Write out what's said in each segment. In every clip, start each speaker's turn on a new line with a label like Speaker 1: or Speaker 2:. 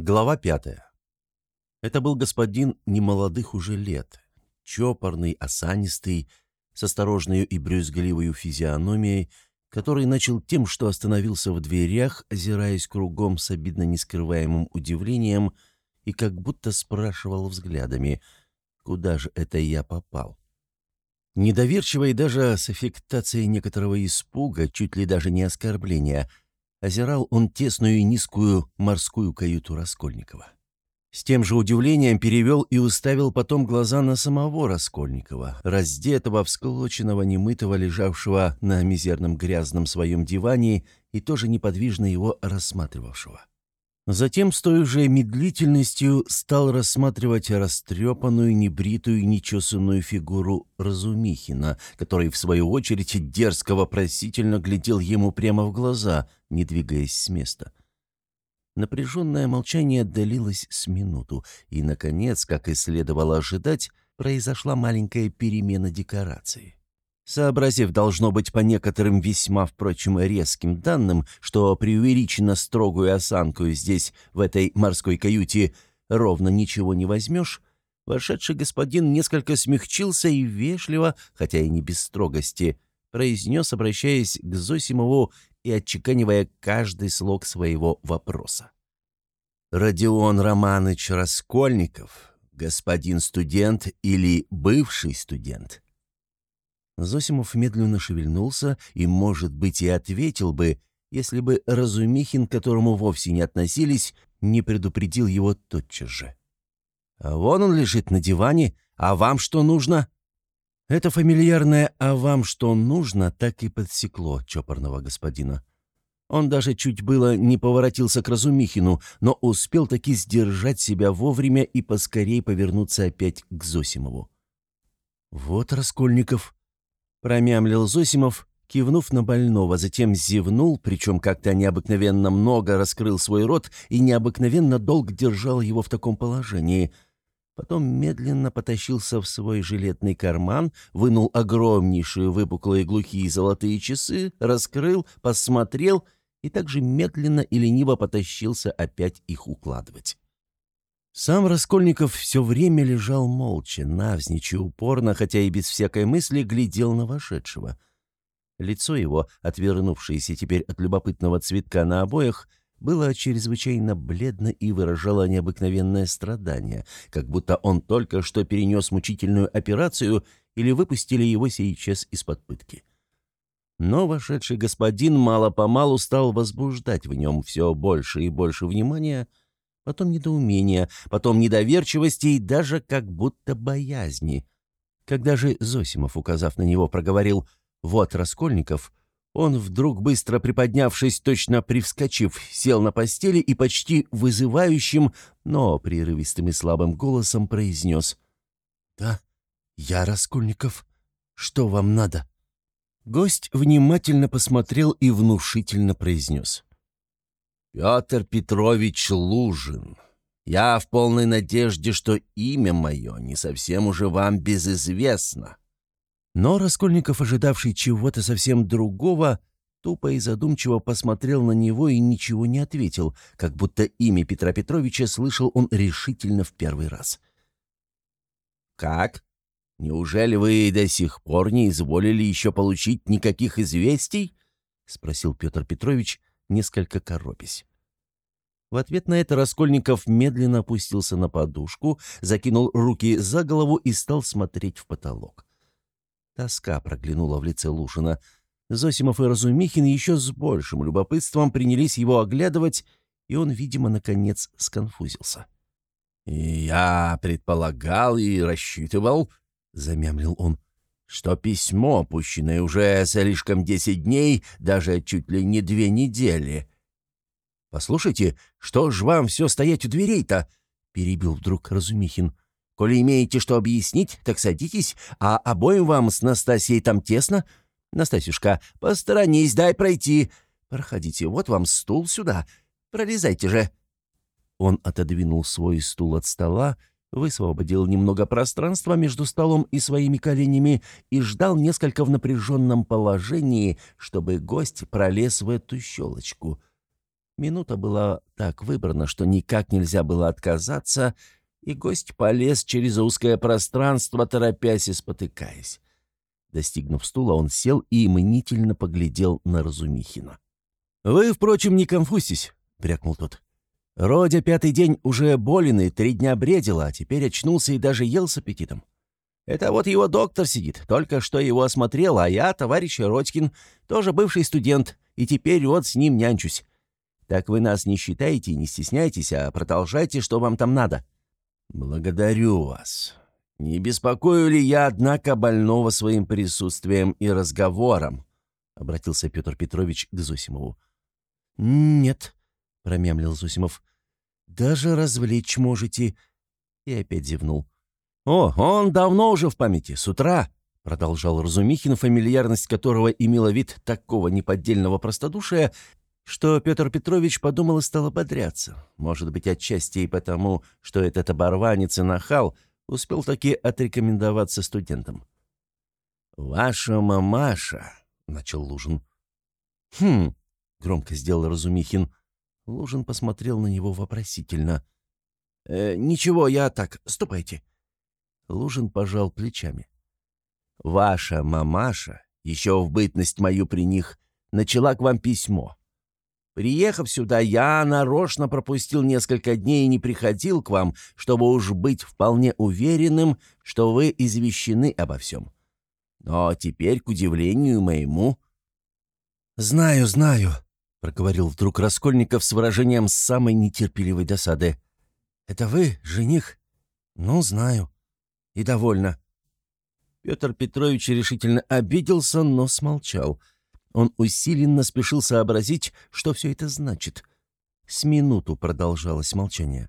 Speaker 1: Глава пятая. Это был господин немолодых уже лет, чопорный, осанистый, с осторожной и брюзгливой физиономией, который начал тем, что остановился в дверях, озираясь кругом с обидно нескрываемым удивлением и как будто спрашивал взглядами, куда же это я попал. Недоверчиво и даже с аффектацией некоторого испуга, чуть ли даже не оскорбления – озирал он тесную и низкую морскую каюту Раскольникова. С тем же удивлением перевел и уставил потом глаза на самого Раскольникова, раздетого, всклоченного, немытого, лежавшего на мизерном грязном своем диване и тоже неподвижно его рассматривавшего. Затем с той же медлительностью стал рассматривать растрепанную, небритую, нечесанную фигуру Разумихина, который, в свою очередь, дерзко вопросительно глядел ему прямо в глаза, не двигаясь с места. Напряженное молчание длилось с минуту, и, наконец, как и следовало ожидать, произошла маленькая перемена декорации. Сообразив, должно быть, по некоторым весьма, впрочем, резким данным, что преувеличенно строгую осанку здесь, в этой морской каюте, ровно ничего не возьмешь, вошедший господин несколько смягчился и вежливо, хотя и не без строгости, произнес, обращаясь к Зосимову и отчеканивая каждый слог своего вопроса. «Родион Романыч Раскольников, господин студент или бывший студент?» Зосимов медленно шевельнулся и, может быть, и ответил бы, если бы Разумихин, к которому вовсе не относились, не предупредил его тотчас же. «А вон он лежит на диване, а вам что нужно?» Это фамильярное «а вам что нужно» так и подсекло чопорного господина. Он даже чуть было не поворотился к Разумихину, но успел таки сдержать себя вовремя и поскорей повернуться опять к Зосимову. «Вот, Раскольников», Промямлил Зосимов, кивнув на больного, затем зевнул, причем как-то необыкновенно много раскрыл свой рот и необыкновенно долго держал его в таком положении. Потом медленно потащился в свой жилетный карман, вынул огромнейшие выпуклые глухие золотые часы, раскрыл, посмотрел и также медленно и лениво потащился опять их укладывать. Сам Раскольников все время лежал молча, навзничь и упорно, хотя и без всякой мысли, глядел на вошедшего. Лицо его, отвернувшееся теперь от любопытного цветка на обоях, было чрезвычайно бледно и выражало необыкновенное страдание, как будто он только что перенес мучительную операцию или выпустили его сейчас из-под пытки. Но вошедший господин мало-помалу стал возбуждать в нем все больше и больше внимания, потом недоумения, потом недоверчивости и даже как будто боязни. Когда же Зосимов, указав на него, проговорил «Вот Раскольников», он вдруг, быстро приподнявшись, точно привскочив, сел на постели и почти вызывающим, но прерывистым и слабым голосом произнес «Да, я Раскольников. Что вам надо?» Гость внимательно посмотрел и внушительно произнес Петр Петрович Лужин. Я в полной надежде, что имя мое не совсем уже вам безызвестно». Но Раскольников, ожидавший чего-то совсем другого, тупо и задумчиво посмотрел на него и ничего не ответил, как будто имя Петра Петровича слышал он решительно в первый раз. «Как? Неужели вы до сих пор не изволили еще получить никаких известий?» — спросил Петр Петрович, несколько коробясь. В ответ на это Раскольников медленно опустился на подушку, закинул руки за голову и стал смотреть в потолок. Тоска проглянула в лице Лушина. Зосимов и Разумихин еще с большим любопытством принялись его оглядывать, и он, видимо, наконец сконфузился. «Я предполагал и рассчитывал», — замямлил он, — «что письмо, опущенное уже слишком десять дней, даже чуть ли не две недели, «Послушайте, что ж вам все стоять у дверей-то?» — перебил вдруг Разумихин. «Коли имеете что объяснить, так садитесь, а обоим вам с Настасьей там тесно. Настасюшка, посторонись, дай пройти. Проходите, вот вам стул сюда. Пролезайте же». Он отодвинул свой стул от стола, высвободил немного пространства между столом и своими коленями и ждал несколько в напряженном положении, чтобы гость пролез в эту щелочку — Минута была так выбрана, что никак нельзя было отказаться, и гость полез через узкое пространство, торопясь и спотыкаясь. Достигнув стула, он сел и мнительно поглядел на Разумихина. «Вы, впрочем, не конфузьтесь», — брякнул тот. «Родя пятый день уже болен и три дня бредила, а теперь очнулся и даже ел с аппетитом. Это вот его доктор сидит, только что его осмотрел, а я, товарищ Родькин, тоже бывший студент, и теперь вот с ним нянчусь. Так вы нас не считаете и не стесняйтесь, а продолжайте, что вам там надо». «Благодарю вас. Не беспокою ли я, однако, больного своим присутствием и разговором?» — обратился Петр Петрович к Зосимову.
Speaker 2: «Нет», — промямлил Зосимов. «Даже развлечь можете». И опять зевнул.
Speaker 1: «О, он давно уже в памяти, с утра», — продолжал Разумихин, фамильярность которого имела вид такого неподдельного простодушия, что Петр Петрович подумал и стал ободряться. Может быть, отчасти и потому, что этот оборванец и нахал успел таки отрекомендоваться студентам. «Ваша мамаша», — начал Лужин.
Speaker 2: «Хм», — громко сделал Разумихин. Лужин посмотрел на него вопросительно.
Speaker 1: «Э, «Ничего, я так, ступайте».
Speaker 2: Лужин пожал плечами.
Speaker 1: «Ваша мамаша, еще в бытность мою при них, начала к вам письмо. Приехав сюда, я нарочно пропустил несколько дней и не приходил к вам, чтобы уж быть вполне уверенным, что вы извещены обо всем. Но теперь, к удивлению моему...»
Speaker 2: «Знаю, знаю», — проговорил вдруг Раскольников с выражением самой нетерпеливой досады. «Это вы, жених?» «Ну, знаю. И довольно».
Speaker 1: Петр Петрович решительно обиделся, но смолчал — он усиленно спешил сообразить, что все это значит. С минуту продолжалось молчание.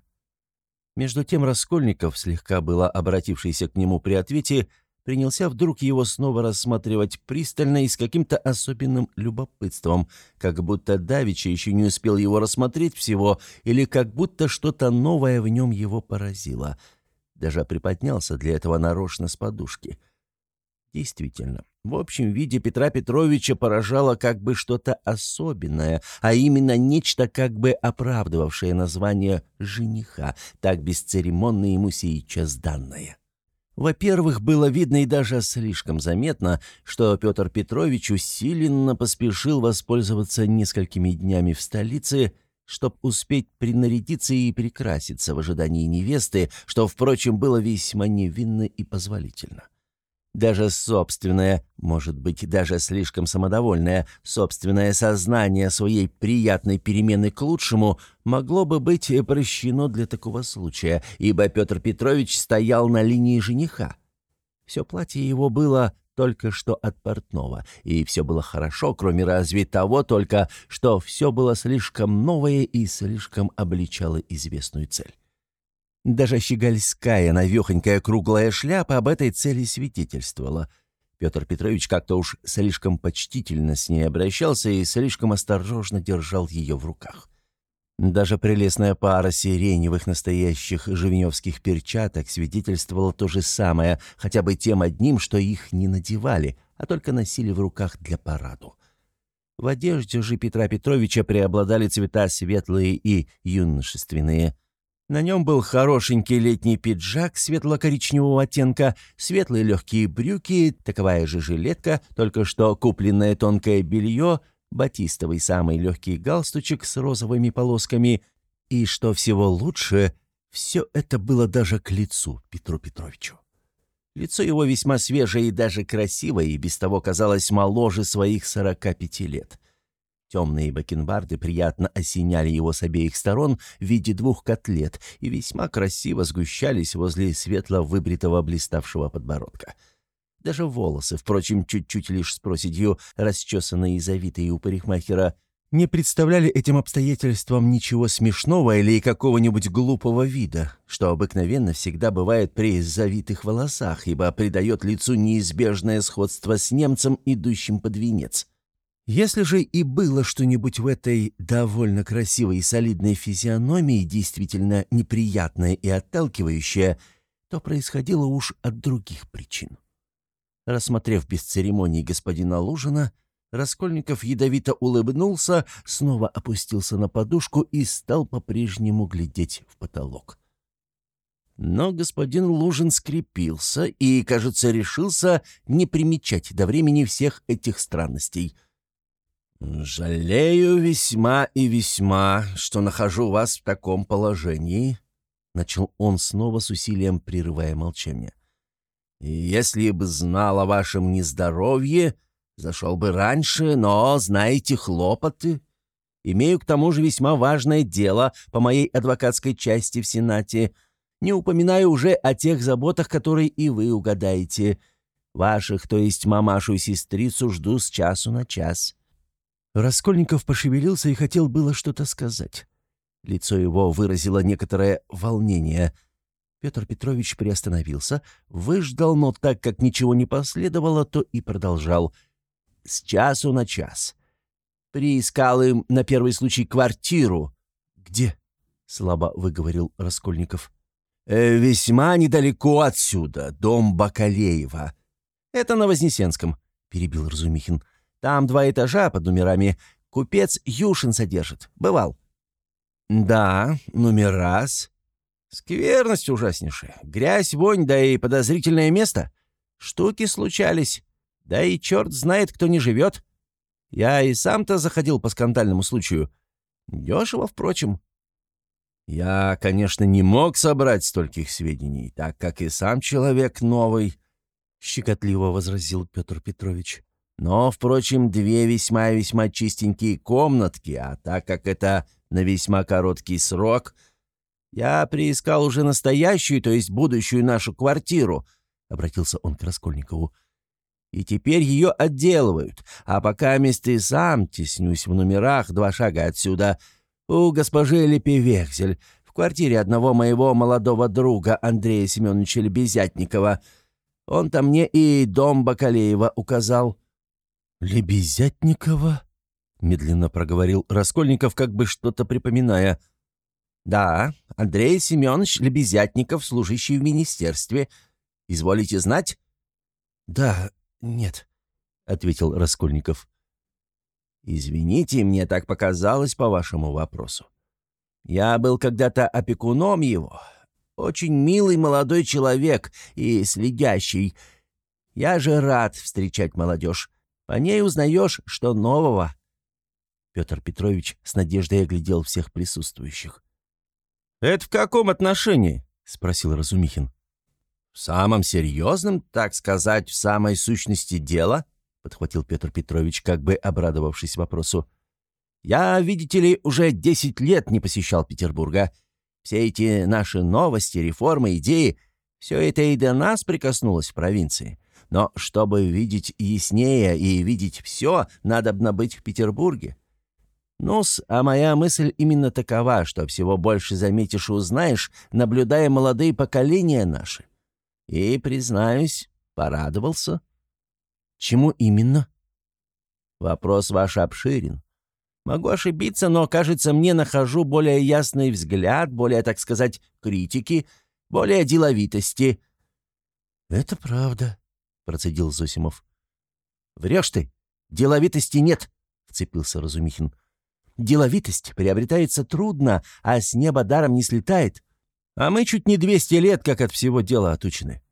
Speaker 1: Между тем Раскольников, слегка было обратившийся к нему при ответе, принялся вдруг его снова рассматривать пристально и с каким-то особенным любопытством, как будто Давича еще не успел его рассмотреть всего, или как будто что-то новое в нем его поразило. Даже приподнялся для этого нарочно с подушки — Действительно, в общем виде Петра Петровича поражало как бы что-то особенное, а именно нечто как бы оправдывавшее название «жениха», так бесцеремонно ему сейчас данное. Во-первых, было видно и даже слишком заметно, что Петр Петрович усиленно поспешил воспользоваться несколькими днями в столице, чтобы успеть принарядиться и прекраситься в ожидании невесты, что, впрочем, было весьма невинно и позволительно. Даже собственное, может быть, даже слишком самодовольное, собственное сознание своей приятной перемены к лучшему могло бы быть прощено для такого случая, ибо Петр Петрович стоял на линии жениха. Все платье его было только что от портного, и все было хорошо, кроме разве того только, что все было слишком новое и слишком обличало известную цель. Даже щегольская навехонькая круглая шляпа об этой цели свидетельствовала. Петр Петрович как-то уж слишком почтительно с ней обращался и слишком осторожно держал ее в руках. Даже прелестная пара сиреневых настоящих живневских перчаток свидетельствовала то же самое, хотя бы тем одним, что их не надевали, а только носили в руках для параду. В одежде же Петра Петровича преобладали цвета светлые и юношественные – на нем был хорошенький летний пиджак светло-коричневого оттенка, светлые легкие брюки, таковая же жилетка, только что купленное тонкое белье, батистовый самый легкий галстучек с розовыми полосками. И, что всего лучше, все это было даже к лицу Петру Петровичу. Лицо его весьма свежее и даже красивое, и без того казалось моложе своих сорока пяти лет. Темные бакенбарды приятно осеняли его с обеих сторон в виде двух котлет и весьма красиво сгущались возле светло выбритого блиставшего подбородка. Даже волосы, впрочем, чуть-чуть лишь с проседью, расчесанные и завитые у парикмахера, не представляли этим обстоятельствам ничего смешного или какого-нибудь глупого вида, что обыкновенно всегда бывает при завитых волосах, ибо придает лицу неизбежное сходство с немцем, идущим под венец. Если же и было что-нибудь в этой довольно красивой и солидной физиономии действительно неприятное и отталкивающее, то происходило уж от других причин. Рассмотрев без церемоний господина Лужина, Раскольников ядовито улыбнулся, снова опустился на подушку и стал по-прежнему глядеть в потолок. Но господин Лужин скрепился и, кажется, решился не примечать до времени всех этих странностей. «Жалею весьма и весьма, что нахожу вас в таком положении», — начал он снова с усилием, прерывая молчание. «Если бы знал о вашем нездоровье, зашел бы раньше, но, знаете, хлопоты. Имею к тому же весьма важное дело по моей адвокатской части в Сенате. Не упоминаю уже о тех заботах, которые и вы угадаете. Ваших, то есть мамашу и сестрицу, жду с часу на час». Раскольников пошевелился и хотел было что-то сказать. Лицо его выразило некоторое волнение. Петр Петрович приостановился, выждал, но так как ничего не последовало, то и продолжал. «С часу на час. Приискал им на первый случай квартиру». «Где?» — слабо выговорил Раскольников. «Э, «Весьма недалеко отсюда, дом Бакалеева». «Это на Вознесенском», — перебил Разумихин. «Там два этажа под номерами. Купец Юшин содержит. Бывал». «Да, номерас. Скверность ужаснейшая. Грязь, вонь, да и подозрительное место. Штуки случались. Да и черт знает, кто не живет. Я и сам-то заходил по скандальному случаю. Дешево, впрочем». «Я, конечно, не мог собрать стольких сведений, так как и сам человек новый», — щекотливо возразил Петр Петрович. «Но, впрочем, две весьма-весьма чистенькие комнатки, а так как это на весьма короткий срок. Я приискал уже настоящую, то есть будущую нашу квартиру», — обратился он к Раскольникову. «И теперь ее отделывают, а пока месты сам теснюсь в номерах два шага отсюда. У госпожи Лепевехзель, в квартире одного моего молодого друга Андрея Семеновича Лебезятникова. Он-то мне и дом Бакалеева указал».
Speaker 2: «Лебезятникова?» — медленно проговорил Раскольников, как бы что-то припоминая.
Speaker 1: «Да, Андрей Семенович Лебезятников, служащий в министерстве. Изволите знать?»
Speaker 2: «Да, нет», — ответил Раскольников.
Speaker 1: «Извините, мне так показалось по вашему вопросу. Я был когда-то опекуном его. Очень милый молодой человек и следящий. Я же рад встречать молодежь. По ней узнаешь, что нового.
Speaker 2: Петр Петрович с надеждой оглядел всех присутствующих.
Speaker 1: «Это в каком отношении?» — спросил Разумихин. «В самом серьезном, так сказать, в самой сущности дела», — подхватил Петр Петрович, как бы обрадовавшись вопросу. «Я, видите ли, уже десять лет не посещал Петербурга. Все эти наши новости, реформы, идеи — все это и до нас прикоснулось в провинции. Но чтобы видеть яснее и видеть все, надо быть в Петербурге. Ну-с, а моя мысль именно такова, что всего больше заметишь и узнаешь, наблюдая молодые поколения наши. И, признаюсь, порадовался.
Speaker 2: Чему именно?
Speaker 1: Вопрос ваш обширен. Могу ошибиться, но, кажется, мне нахожу более ясный взгляд, более, так сказать, критики, более деловитости.
Speaker 2: «Это правда», — процедил Зосимов.
Speaker 1: «Врешь ты! Деловитости нет!» — вцепился Разумихин. Деловитость приобретается трудно, а с неба даром не слетает. А мы чуть не 200 лет, как от всего дела отучены.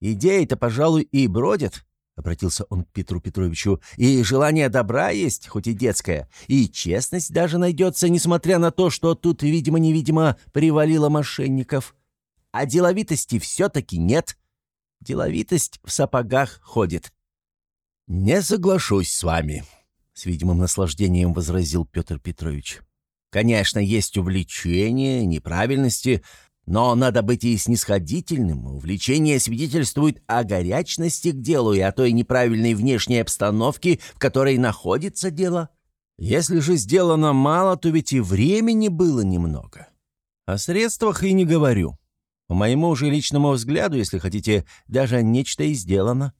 Speaker 1: Идеи-то, пожалуй, и бродят, — обратился он к Петру Петровичу, — и желание добра есть, хоть и детское, и честность даже найдется, несмотря на то, что тут, видимо-невидимо, привалило мошенников. А деловитости все-таки нет. Деловитость в сапогах ходит. «Не соглашусь с вами», с видимым наслаждением возразил Петр Петрович. «Конечно, есть увлечение, неправильности, но надо быть и снисходительным. Увлечение свидетельствует о горячности к делу и о той неправильной внешней обстановке, в которой находится дело. Если же сделано мало, то ведь и времени было немного. О средствах и не говорю. По моему же личному взгляду, если хотите, даже нечто и сделано.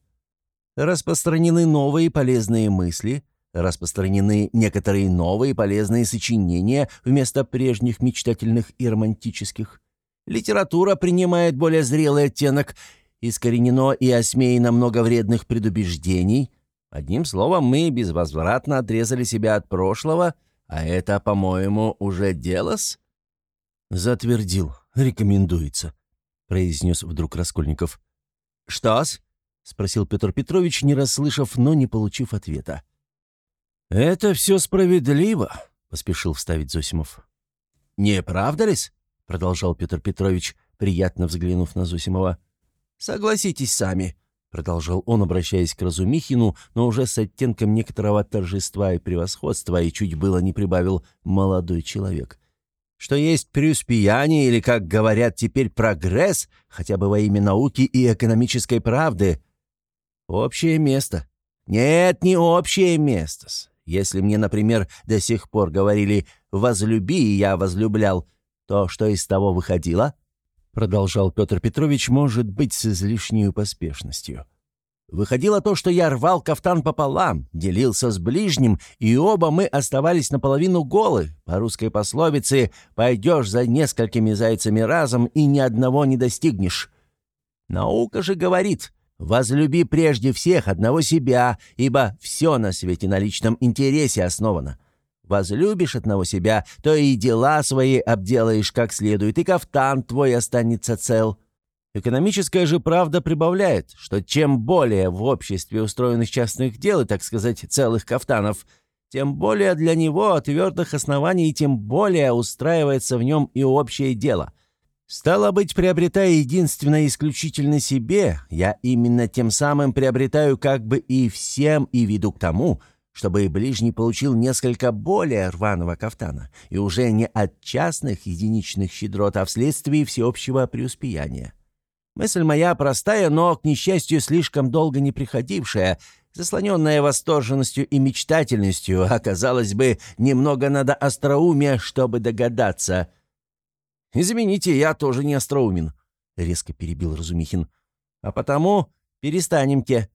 Speaker 1: Распространены новые полезные мысли – Распространены некоторые новые полезные сочинения вместо прежних мечтательных и романтических. Литература принимает более зрелый оттенок, искоренено и осмеяно много вредных предубеждений. Одним словом, мы безвозвратно отрезали себя от прошлого, а это, по-моему, уже делос?»
Speaker 2: «Затвердил. Рекомендуется», — произнес вдруг Раскольников.
Speaker 1: «Что-с?» — спросил Петр Петрович, не расслышав, но не получив ответа.
Speaker 2: «Это все справедливо», — поспешил вставить Зосимов.
Speaker 1: «Не правда ли-с?» — продолжал Петр Петрович, приятно взглянув на Зосимова. «Согласитесь сами», — продолжал он, обращаясь к Разумихину, но уже с оттенком некоторого торжества и превосходства, и чуть было не прибавил «молодой человек». «Что есть преуспеяние или, как говорят теперь, прогресс, хотя бы во имя науки и экономической правды. Общее место. Нет, не общее место. Если мне, например, до сих пор говорили «возлюби, и я возлюблял», то что из того выходило?» Продолжал Петр Петрович, может быть, с излишней поспешностью. Выходило то, что я рвал кафтан пополам, делился с ближним, и оба мы оставались наполовину голы. По русской пословице «пойдешь за несколькими зайцами разом и ни одного не достигнешь». Наука же говорит «возлюби прежде всех одного себя, ибо все на свете на личном интересе основано». Возлюбишь одного себя, то и дела свои обделаешь как следует, и кафтан твой останется цел. Экономическая же правда прибавляет, что чем более в обществе устроенных частных дел, и, так сказать, целых кафтанов, тем более для него твердых оснований, и тем более устраивается в нем и общее дело. Стало быть, приобретая единственно исключительно себе, я именно тем самым приобретаю как бы и всем и веду к тому – чтобы ближний получил несколько более рваного кафтана, и уже не от частных единичных щедрот, а вследствие всеобщего преуспеяния. Мысль моя простая, но, к несчастью, слишком долго не приходившая, заслоненная восторженностью и мечтательностью, оказалось бы, немного надо остроумия, чтобы догадаться. «Извините, я тоже не остроумен», — резко перебил Разумихин. «А потому перестанемте.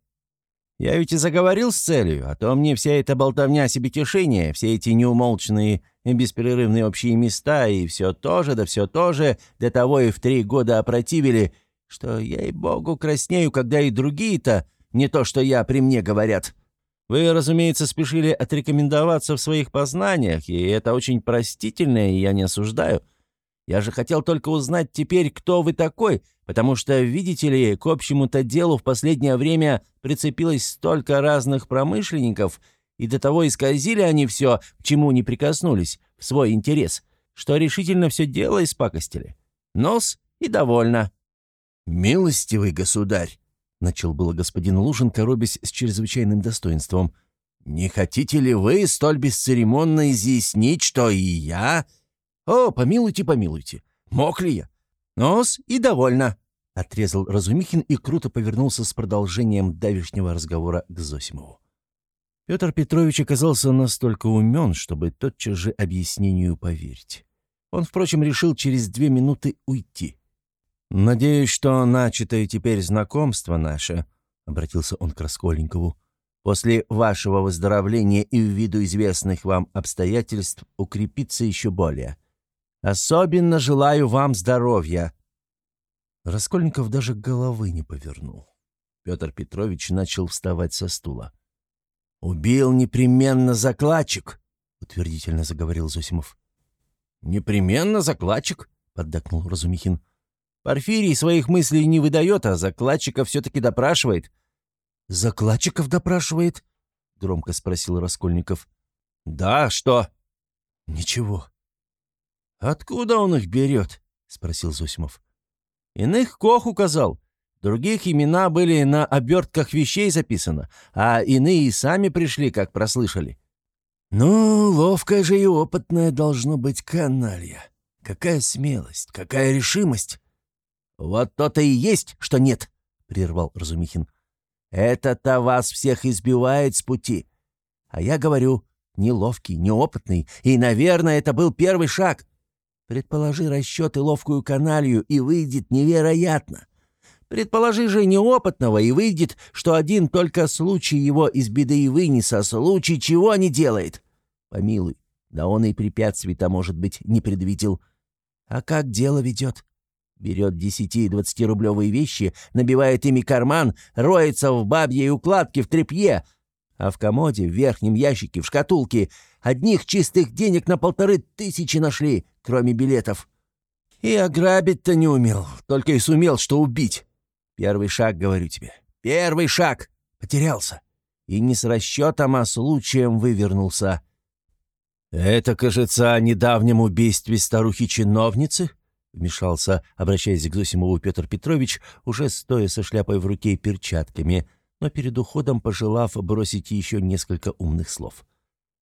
Speaker 1: Я ведь и заговорил с целью, а то мне вся эта болтовня себе тешение, все эти неумолчные и беспрерывные общие места и все то же, да все то же, до того и в три года опротивили, что я и богу краснею, когда и другие-то не то, что я при мне говорят. Вы, разумеется, спешили отрекомендоваться в своих познаниях, и это очень простительно, и я не осуждаю. Я же хотел только узнать теперь, кто вы такой, потому что, видите ли, к общему-то делу в последнее время прицепилось столько разных промышленников, и до того исказили они все, к чему не прикоснулись, в свой интерес, что решительно все дело испакостили. Нос и довольно».
Speaker 2: «Милостивый государь!» — начал было господин Лужин, коробясь с чрезвычайным достоинством. «Не хотите ли вы столь бесцеремонно изъяснить, что и я...»
Speaker 1: «О, помилуйте, помилуйте! Мог ли я? Нос и довольно!» — отрезал Разумихин и круто повернулся с продолжением давешнего разговора к Зосимову. Петр Петрович оказался настолько умен, чтобы тотчас же объяснению поверить. Он, впрочем, решил через две минуты уйти. «Надеюсь, что начатое теперь знакомство наше», — обратился он к Раскольникову, «после вашего выздоровления и ввиду известных вам обстоятельств укрепится еще более. Особенно желаю вам здоровья». Раскольников даже головы не повернул. Петр Петрович начал вставать со стула. «Убил непременно закладчик», — утвердительно заговорил Зосимов. «Непременно закладчик», — поддакнул Разумихин. «Порфирий своих мыслей не выдает, а закладчика все-таки допрашивает».
Speaker 2: «Закладчиков допрашивает?» — громко спросил Раскольников.
Speaker 1: «Да, что?»
Speaker 2: «Ничего».
Speaker 1: «Откуда он их берет?» — спросил Зосимов. «Иных Кох указал. Других имена были на обертках вещей записано, а иные и сами пришли, как прослышали».
Speaker 2: «Ну, ловкая же и опытная должно быть каналья. Какая смелость, какая решимость!»
Speaker 1: «Вот то-то и есть, что нет», — прервал Разумихин. «Это-то вас всех избивает с пути. А я говорю, неловкий, неопытный, и, наверное, это был первый шаг. Предположи расчет и ловкую каналью, и выйдет невероятно. Предположи же неопытного, и выйдет, что один только случай его из беды и вынес, а случай чего не делает. Помилуй, да он и препятствий-то, может быть, не предвидел. А как дело ведет? Берет десяти- и двадцатирублевые вещи, набивает ими карман, роется в бабьей укладке в тряпье,
Speaker 2: А в комоде, в верхнем ящике, в шкатулке одних чистых денег на полторы тысячи нашли, кроме билетов. И ограбить-то не умел, только и сумел, что убить. Первый шаг, говорю тебе, первый шаг. Потерялся. И не с расчетом, а случаем вывернулся. «Это, кажется, о недавнем убийстве старухи-чиновницы?» — вмешался, обращаясь к Зосимову Петр Петрович, уже стоя со шляпой в руке и перчатками, но перед уходом пожелав бросить еще несколько умных слов.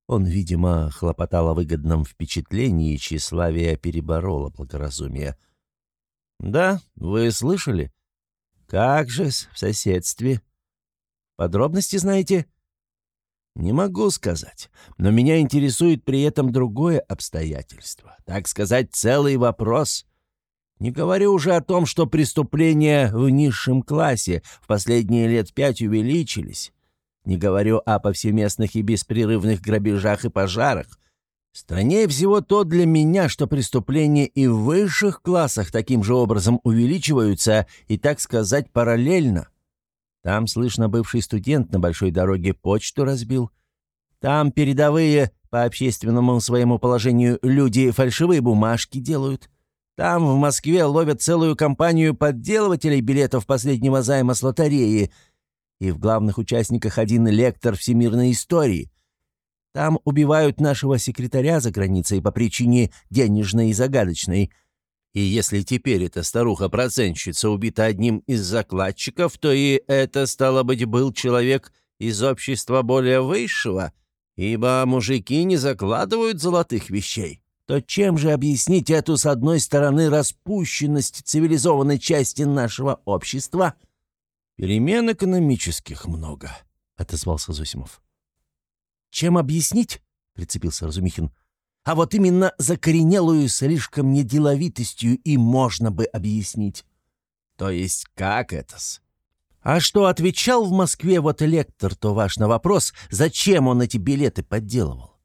Speaker 2: Он, видимо, хлопотал о выгодном впечатлении, и тщеславие перебороло благоразумие. «Да, вы слышали? Как же в соседстве? Подробности знаете?» «Не могу сказать, но меня интересует при этом другое обстоятельство, так сказать, целый вопрос». Не говорю уже о том, что преступления в низшем классе в последние лет пять увеличились. Не говорю о повсеместных и беспрерывных грабежах и пожарах. Страннее всего то для меня, что преступления и в высших классах таким же образом увеличиваются и, так сказать, параллельно. Там, слышно, бывший студент на большой дороге почту разбил. Там передовые, по общественному своему положению, люди фальшивые бумажки делают. Там, в Москве, ловят целую компанию подделывателей билетов последнего займа с лотереи. И в главных участниках один лектор всемирной истории. Там убивают нашего секретаря за границей по причине денежной и загадочной. И если теперь эта старуха-процентщица убита одним из закладчиков, то и это, стало быть, был человек из общества более высшего, ибо мужики не закладывают золотых вещей то чем же объяснить эту, с одной стороны, распущенность цивилизованной части нашего общества?
Speaker 1: «Перемен экономических много», — отозвался Зосимов.
Speaker 2: «Чем объяснить?» — прицепился Разумихин. «А вот именно закоренелую слишком неделовитостью и можно бы объяснить».
Speaker 1: «То есть как это-с?»
Speaker 2: «А что отвечал в Москве вот лектор, то ваш на вопрос, зачем он эти билеты подделывал?»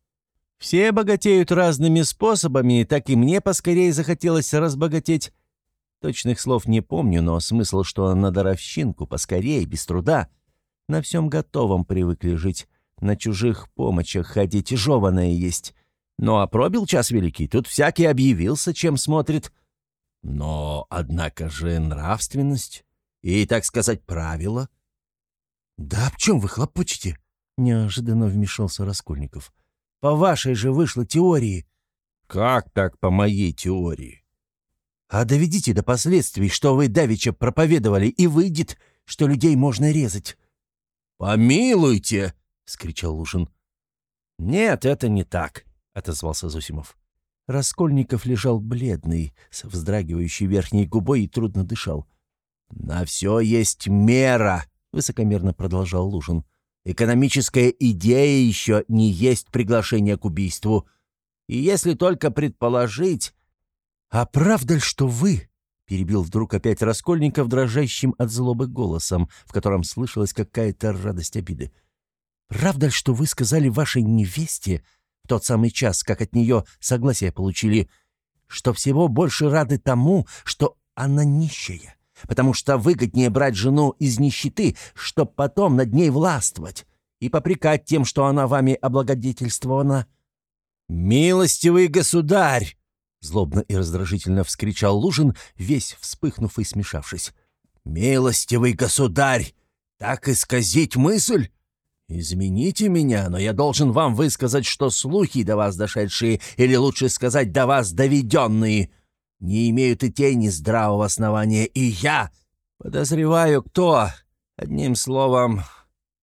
Speaker 2: Все богатеют разными способами, так и мне поскорее захотелось разбогатеть. Точных слов не помню, но смысл, что на даровщинку поскорее, без труда. На всем готовом привыкли жить, на чужих помощах ходить жеваное есть. Ну а пробил час великий, тут всякий объявился, чем смотрит.
Speaker 1: Но, однако же, нравственность и, так сказать, правила.
Speaker 2: «Да об чем вы хлопочете?» — неожиданно вмешался Раскольников. — по вашей же вышло теории».
Speaker 1: «Как так по моей теории?»
Speaker 2: «А доведите до последствий, что вы давеча проповедовали, и выйдет, что людей можно резать».
Speaker 1: «Помилуйте!» — скричал Лужин.
Speaker 2: «Нет, это не так», — отозвался Зосимов. Раскольников лежал бледный, с вздрагивающей верхней губой и трудно дышал. «На все есть мера», — высокомерно продолжал Лужин. Экономическая идея еще не есть приглашение к убийству. И если только предположить... «А правда ли, что вы...» — перебил вдруг опять Раскольников дрожащим от злобы голосом, в котором слышалась какая-то радость обиды. «Правда ли, что вы сказали вашей невесте в тот самый час, как от нее согласие получили, что всего больше рады тому, что она нищая?» Потому что выгоднее брать жену из нищеты, чтоб потом над ней властвовать и попрекать тем, что она вами облагодетельствована». «Милостивый государь!» — злобно и раздражительно вскричал Лужин, весь вспыхнув и смешавшись. «Милостивый государь! Так исказить мысль? Измените меня, но я должен вам высказать, что слухи до вас дошедшие, или лучше сказать, до вас доведенные, не имеют и тени здравого основания, и я подозреваю, кто, одним словом,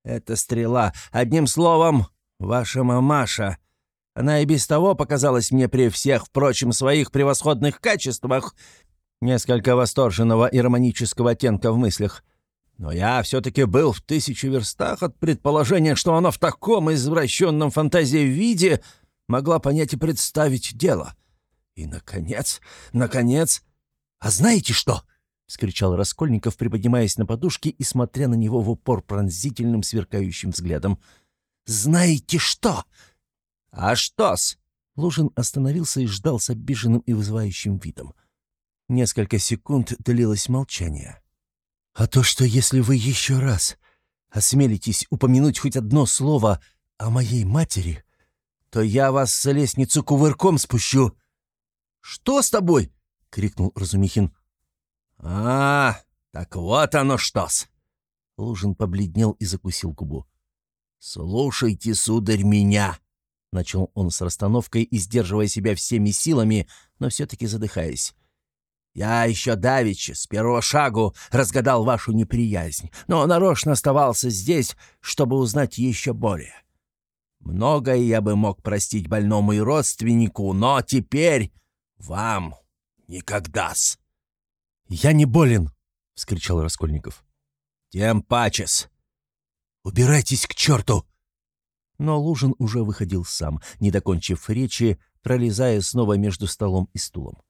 Speaker 2: это стрела, одним словом, ваша мамаша. Она и без того показалась мне при всех, впрочем, своих превосходных качествах несколько восторженного и романического оттенка в мыслях. Но я все-таки был в тысячу верстах от предположения, что она в таком извращенном фантазии виде могла понять и представить дело. И, наконец, наконец... А знаете что? — скричал Раскольников, приподнимаясь на подушке и смотря на него в упор пронзительным сверкающим взглядом. «Знаете что?» «А что-с?» Лужин остановился и ждал с обиженным и вызывающим видом. Несколько секунд длилось молчание. «А то, что если вы еще раз осмелитесь упомянуть хоть одно слово о моей матери, то я вас с лестницу кувырком спущу». «Что с тобой?» — крикнул Разумихин.
Speaker 1: «А, так вот оно что-с!»
Speaker 2: Лужин побледнел и закусил губу.
Speaker 1: «Слушайте, сударь, меня!»
Speaker 2: Начал он с расстановкой и сдерживая себя всеми силами, но все-таки задыхаясь. «Я еще давеча, с первого шагу, разгадал вашу неприязнь, но нарочно оставался здесь, чтобы узнать еще более. Многое я бы мог простить больному и родственнику, но теперь вам никогда-с». «Я не болен!» — вскричал Раскольников.
Speaker 1: «Тем пачес!»
Speaker 2: «Убирайтесь к черту!» Но Лужин уже выходил сам, не докончив речи, пролезая снова между столом и стулом.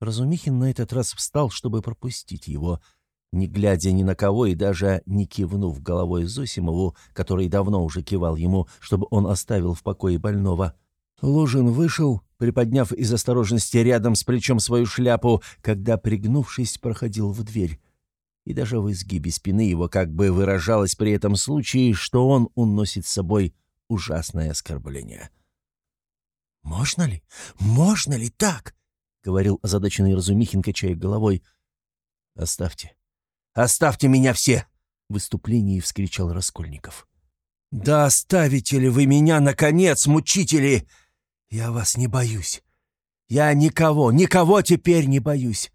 Speaker 2: Разумихин на этот раз встал, чтобы пропустить его, не глядя ни на кого и даже не кивнув головой Зосимову, который давно уже кивал ему, чтобы он оставил в покое больного. Лужин вышел, приподняв из осторожности рядом с плечом свою шляпу, когда, пригнувшись, проходил в дверь и даже в изгибе спины его как бы выражалось при этом случае, что он уносит с собой ужасное оскорбление. «Можно ли? Можно ли так?» — говорил озадаченный Разумихин, качая головой. «Оставьте. Оставьте меня все!» — в выступлении вскричал Раскольников. «Да оставите ли вы меня, наконец, мучители? Я вас не боюсь. Я никого, никого теперь не боюсь.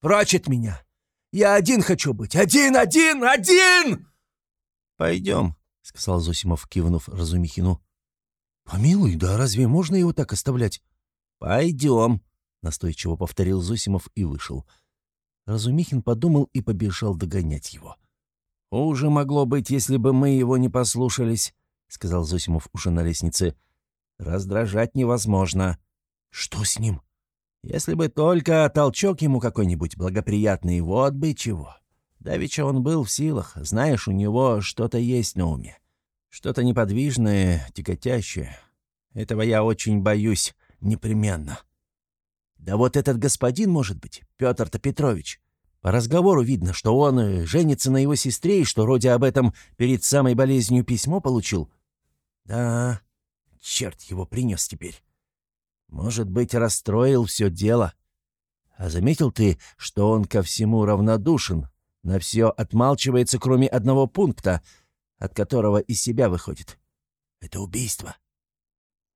Speaker 2: Прочь от меня! Я один хочу быть! Один, один, один!» «Пойдем», — сказал Зосимов, кивнув Разумихину. «Помилуй, да разве можно его так оставлять?» «Пойдем», — настойчиво повторил Зосимов и вышел. Разумихин подумал и побежал догонять его. «Уже могло быть, если бы мы его не послушались», — сказал Зосимов уже на лестнице. «Раздражать невозможно». «Что с ним?» Если бы только толчок ему какой-нибудь благоприятный, вот бы чего. Давеча он был в силах, знаешь, у него что-то есть на уме. Что-то неподвижное, тяготящее. Этого я очень боюсь, непременно. Да вот этот господин, может быть, Петр-то Петрович. По разговору видно, что он э, женится на его сестре и что Родя об этом перед самой болезнью письмо получил. Да, черт его принес теперь. Может быть, расстроил все дело. А заметил ты, что он ко всему равнодушен, на все отмалчивается, кроме одного пункта, от которого из себя выходит? Это убийство.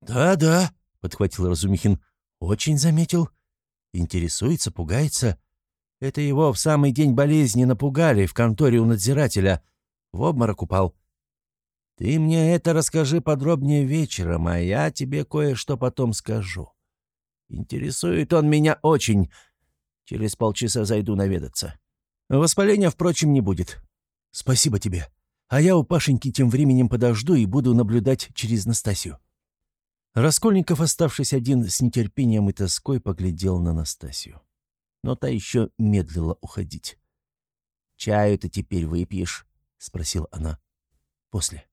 Speaker 2: «Да-да», — подхватил Разумихин, — «очень заметил. Интересуется, пугается. Это его в самый день болезни напугали в конторе у надзирателя. В обморок упал. Ты мне это расскажи подробнее вечером, а я тебе кое-что потом скажу. Интересует он меня очень. Через полчаса зайду наведаться. Воспаления, впрочем, не будет. Спасибо тебе. А я у Пашеньки тем временем подожду и буду наблюдать через Настасью. Раскольников, оставшись один, с нетерпением и тоской поглядел на Настасью. Но та еще медлила уходить. «Чаю ты теперь выпьешь?» — спросила она. «После.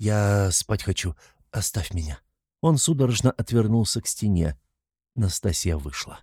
Speaker 2: Я спать хочу. Оставь меня». Он судорожно отвернулся к стене. Настасья вышла.